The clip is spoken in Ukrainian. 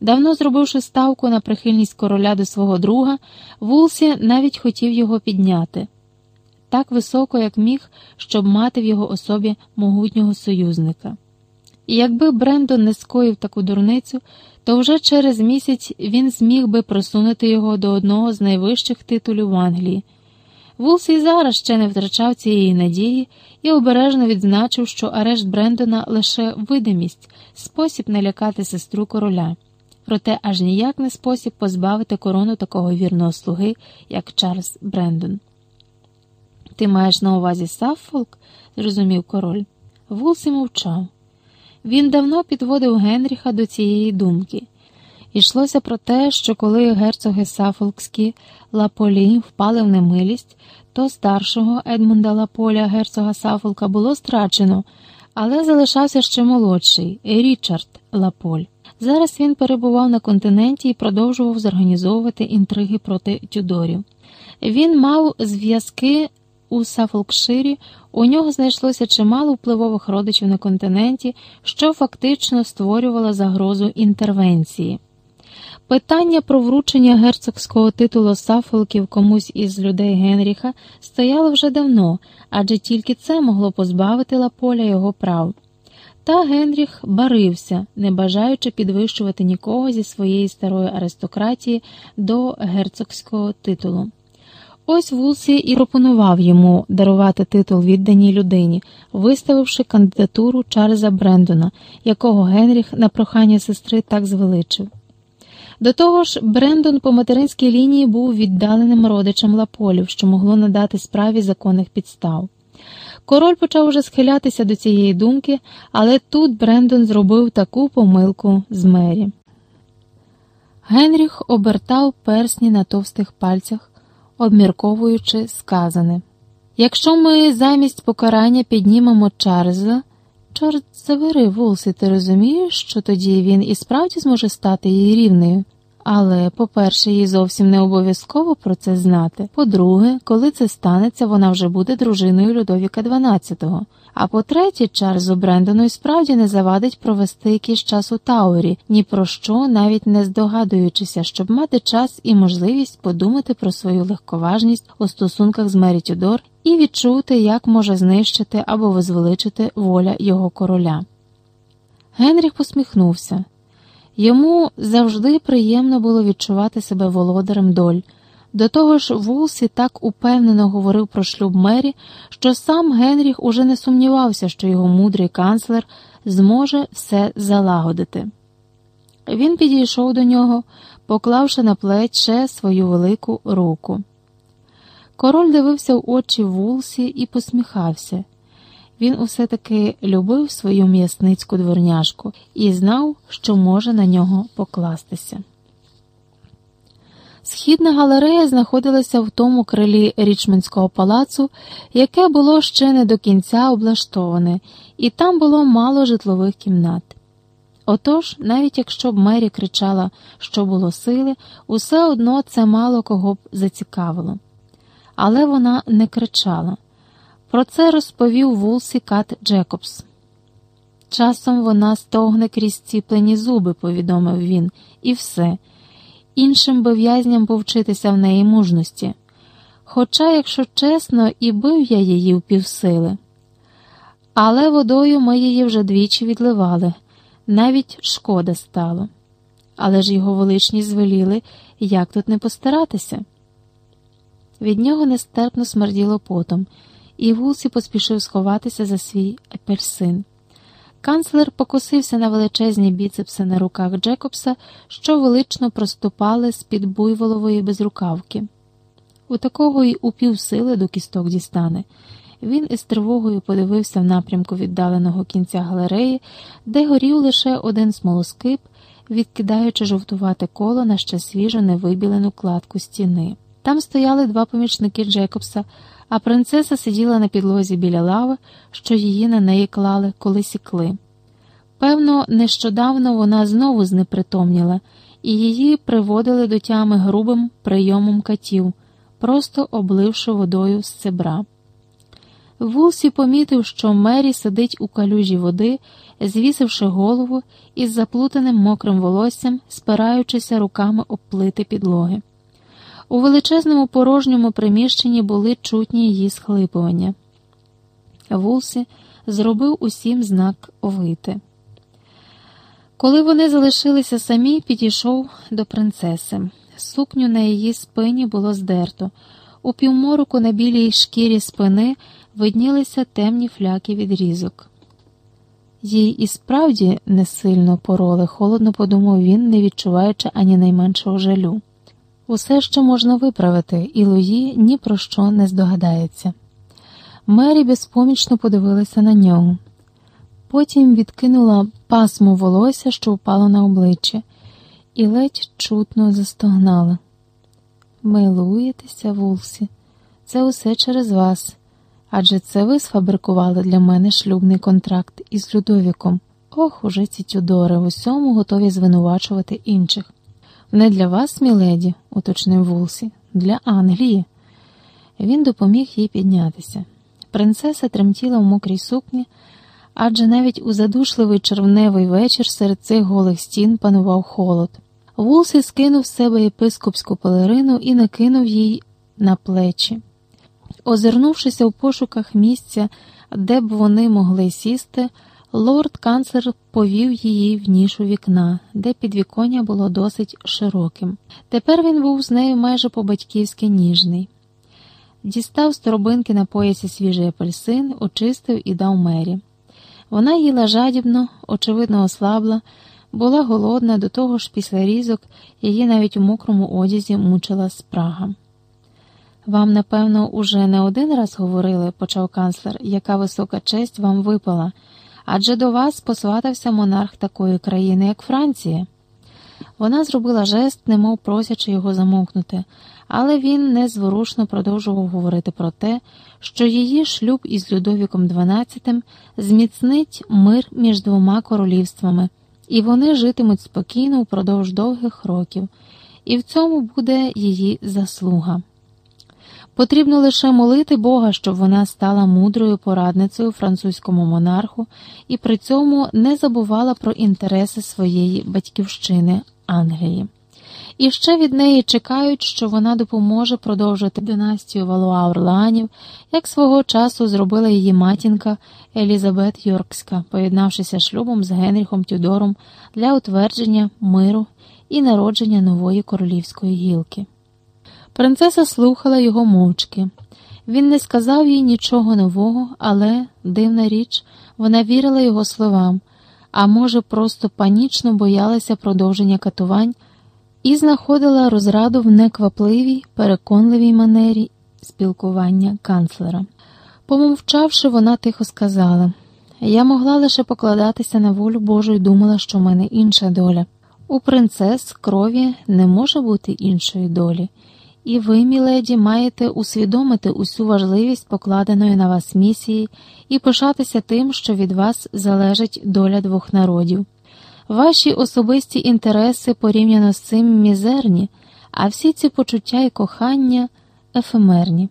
Давно зробивши ставку на прихильність короля до свого друга, Вулсі навіть хотів його підняти так високо, як міг, щоб мати в його особі могутнього союзника. І якби Брендон не скоїв таку дурницю, то вже через місяць він зміг би просунути його до одного з найвищих титулів в Англії. Вулс і зараз ще не втрачав цієї надії і обережно відзначив, що арешт Брендона лише видимість, спосіб не лякати сестру короля, проте аж ніяк не спосіб позбавити корону такого вірного слуги, як Чарльз Брендон. Ти маєш на увазі Саффолк? зрозумів король. Вулсі мовчав. Він давно підводив Генріха до цієї думки. Ішлося про те, що коли герцоги Сафолкські Лаполі впали в немилість, то старшого Едмунда Лаполя, герцога Сафолка, було страчено, але залишався ще молодший Річард Лаполь. Зараз він перебував на континенті і продовжував зорганізовувати інтриги проти Тюдорів. Він мав зв'язки у Сафолкширі у нього знайшлося чимало впливових родичів на континенті, що фактично створювало загрозу інтервенції. Питання про вручення герцогського титулу Сафолків комусь із людей Генріха стояло вже давно, адже тільки це могло позбавити Лаполя його прав. Та Генріх барився, не бажаючи підвищувати нікого зі своєї старої аристократії до герцогського титулу. Ось Вулсі і пропонував йому дарувати титул відданій людині, виставивши кандидатуру Чарльза Брендона, якого Генріх на прохання сестри так звеличив. До того ж, Брендон по материнській лінії був віддаленим родичем Лаполів, що могло надати справі законних підстав. Король почав уже схилятися до цієї думки, але тут Брендон зробив таку помилку з мері. Генріх обертав персні на товстих пальцях обмірковуючи сказане. Якщо ми замість покарання піднімемо Чарльза, чорт забери, волсі, ти розумієш, що тоді він і справді зможе стати її рівнею. Але, по-перше, їй зовсім не обов'язково про це знати. По-друге, коли це станеться, вона вже буде дружиною Людовіка XII. А по-третє, Чарльзу Брендону і справді не завадить провести якийсь час у Таурі, ні про що, навіть не здогадуючися, щоб мати час і можливість подумати про свою легковажність у стосунках з Мері Тюдор і відчути, як може знищити або возвеличити воля його короля. Генріх посміхнувся. Йому завжди приємно було відчувати себе володарем доль. До того ж, Вулсі так упевнено говорив про шлюб Мері, що сам Генріх уже не сумнівався, що його мудрий канцлер зможе все залагодити. Він підійшов до нього, поклавши на плече свою велику руку. Король дивився в очі Вулсі і посміхався. Він усе таки любив свою м'ясницьку дворняжку і знав, що може на нього покластися. Східна галерея знаходилася в тому крилі Річмондського палацу, яке було ще не до кінця облаштоване, і там було мало житлових кімнат. Отож, навіть якщо б Мері кричала, що було сили, усе одно це мало кого б зацікавило. Але вона не кричала. Про це розповів Вулсі Кат Джекобс. Часом вона стогне крізь зціплені зуби, повідомив він, і все. Іншим би в'язням повчитися в неї мужності. Хоча, якщо чесно, і бив я її в півсили. Але водою ми її вже двічі відливали, навіть шкода стало. Але ж його величність звеліли, як тут не постаратися. Від нього нестерпно смерділо потом і Вулсі поспішив сховатися за свій апельсин. Канцлер покосився на величезні біцепси на руках Джекобса, що велично проступали з під буйволової безрукавки. У такого й упівсили до кісток дістане. Він із тривогою подивився в напрямку віддаленого кінця галереї, де горів лише один смолоскип, відкидаючи жовтувате коло на ще свіжо невибілену кладку стіни. Там стояли два помічники Джекобса а принцеса сиділа на підлозі біля лави, що її на неї клали, коли сікли. Певно, нещодавно вона знову знепритомніла, і її приводили до тями грубим прийомом катів, просто обливши водою з цебра. Вулсі помітив, що Мері сидить у калюжі води, звісивши голову із заплутаним мокрим волоссям, спираючися руками об плити підлоги. У величезному порожньому приміщенні були чутні її схлипування. Вулсі зробив усім знак вийти. Коли вони залишилися самі, підійшов до принцеси. Сукню на її спині було здерто. У півмороку на білій шкірі спини виднілися темні фляки відрізок. Їй і справді не сильно пороли, холодно подумав він, не відчуваючи ані найменшого жалю. Усе ще можна виправити, і Луї ні про що не здогадається. Мері безпомічно подивилася на нього. Потім відкинула пасму волосся, що впало на обличчя, і ледь чутно застогнала. Милуєтеся, Вулсі, це усе через вас. Адже це ви сфабрикували для мене шлюбний контракт із Людовіком. Ох, уже ці Тюдори в усьому готові звинувачувати інших. Не для вас, міледі, уточнив Вулсі, для Англії. Він допоміг їй піднятися. Принцеса тремтіла в мокрій сукні, адже навіть у задушливий червневий вечір серед цих голих стін панував холод. Вулсі скинув з себе єпископську пелерину і накинув їй на плечі. Озирнувшися в пошуках місця, де б вони могли сісти, лорд канцлер повів її в нішу вікна, де підвіконня було досить широким. Тепер він був з нею майже по-батьківськи ніжний. Дістав з торбинки на поясі свіжий апельсин, очистив і дав мері. Вона їла жадібно, очевидно, ослабла, була голодна, до того ж після різок її навіть у мокрому одязі мучила спрага. Вам, напевно, уже не один раз говорили, почав канцлер, яка висока честь вам випала, адже до вас посватався монарх такої країни, як Франція. Вона зробила жест, немов просячи його замовкнути, але він незворушно продовжував говорити про те, що її шлюб із Людовіком XII зміцнить мир між двома королівствами, і вони житимуть спокійно впродовж довгих років, і в цьому буде її заслуга. Потрібно лише молити Бога, щоб вона стала мудрою порадницею французькому монарху і при цьому не забувала про інтереси своєї батьківщини Англії. І ще від неї чекають, що вона допоможе продовжити династію Валуа Орланів, як свого часу зробила її матінка Елізабет Йоркська, поєднавшися шлюбом з Генріхом Тюдором для утвердження миру і народження нової королівської гілки. Принцеса слухала його мовчки. Він не сказав їй нічого нового, але, дивна річ, вона вірила його словам, а може, просто панічно боялася продовження катувань і знаходила розраду в неквапливій, переконливій манері спілкування канцлера. Помовчавши, вона тихо сказала я могла лише покладатися на волю Божу і думала, що в мене інша доля. У принцес крові не може бути іншої долі. І ви, міледі, маєте усвідомити усю важливість покладеної на вас місії і пишатися тим, що від вас залежить доля двох народів. Ваші особисті інтереси порівняно з цим мізерні, а всі ці почуття і кохання ефемерні.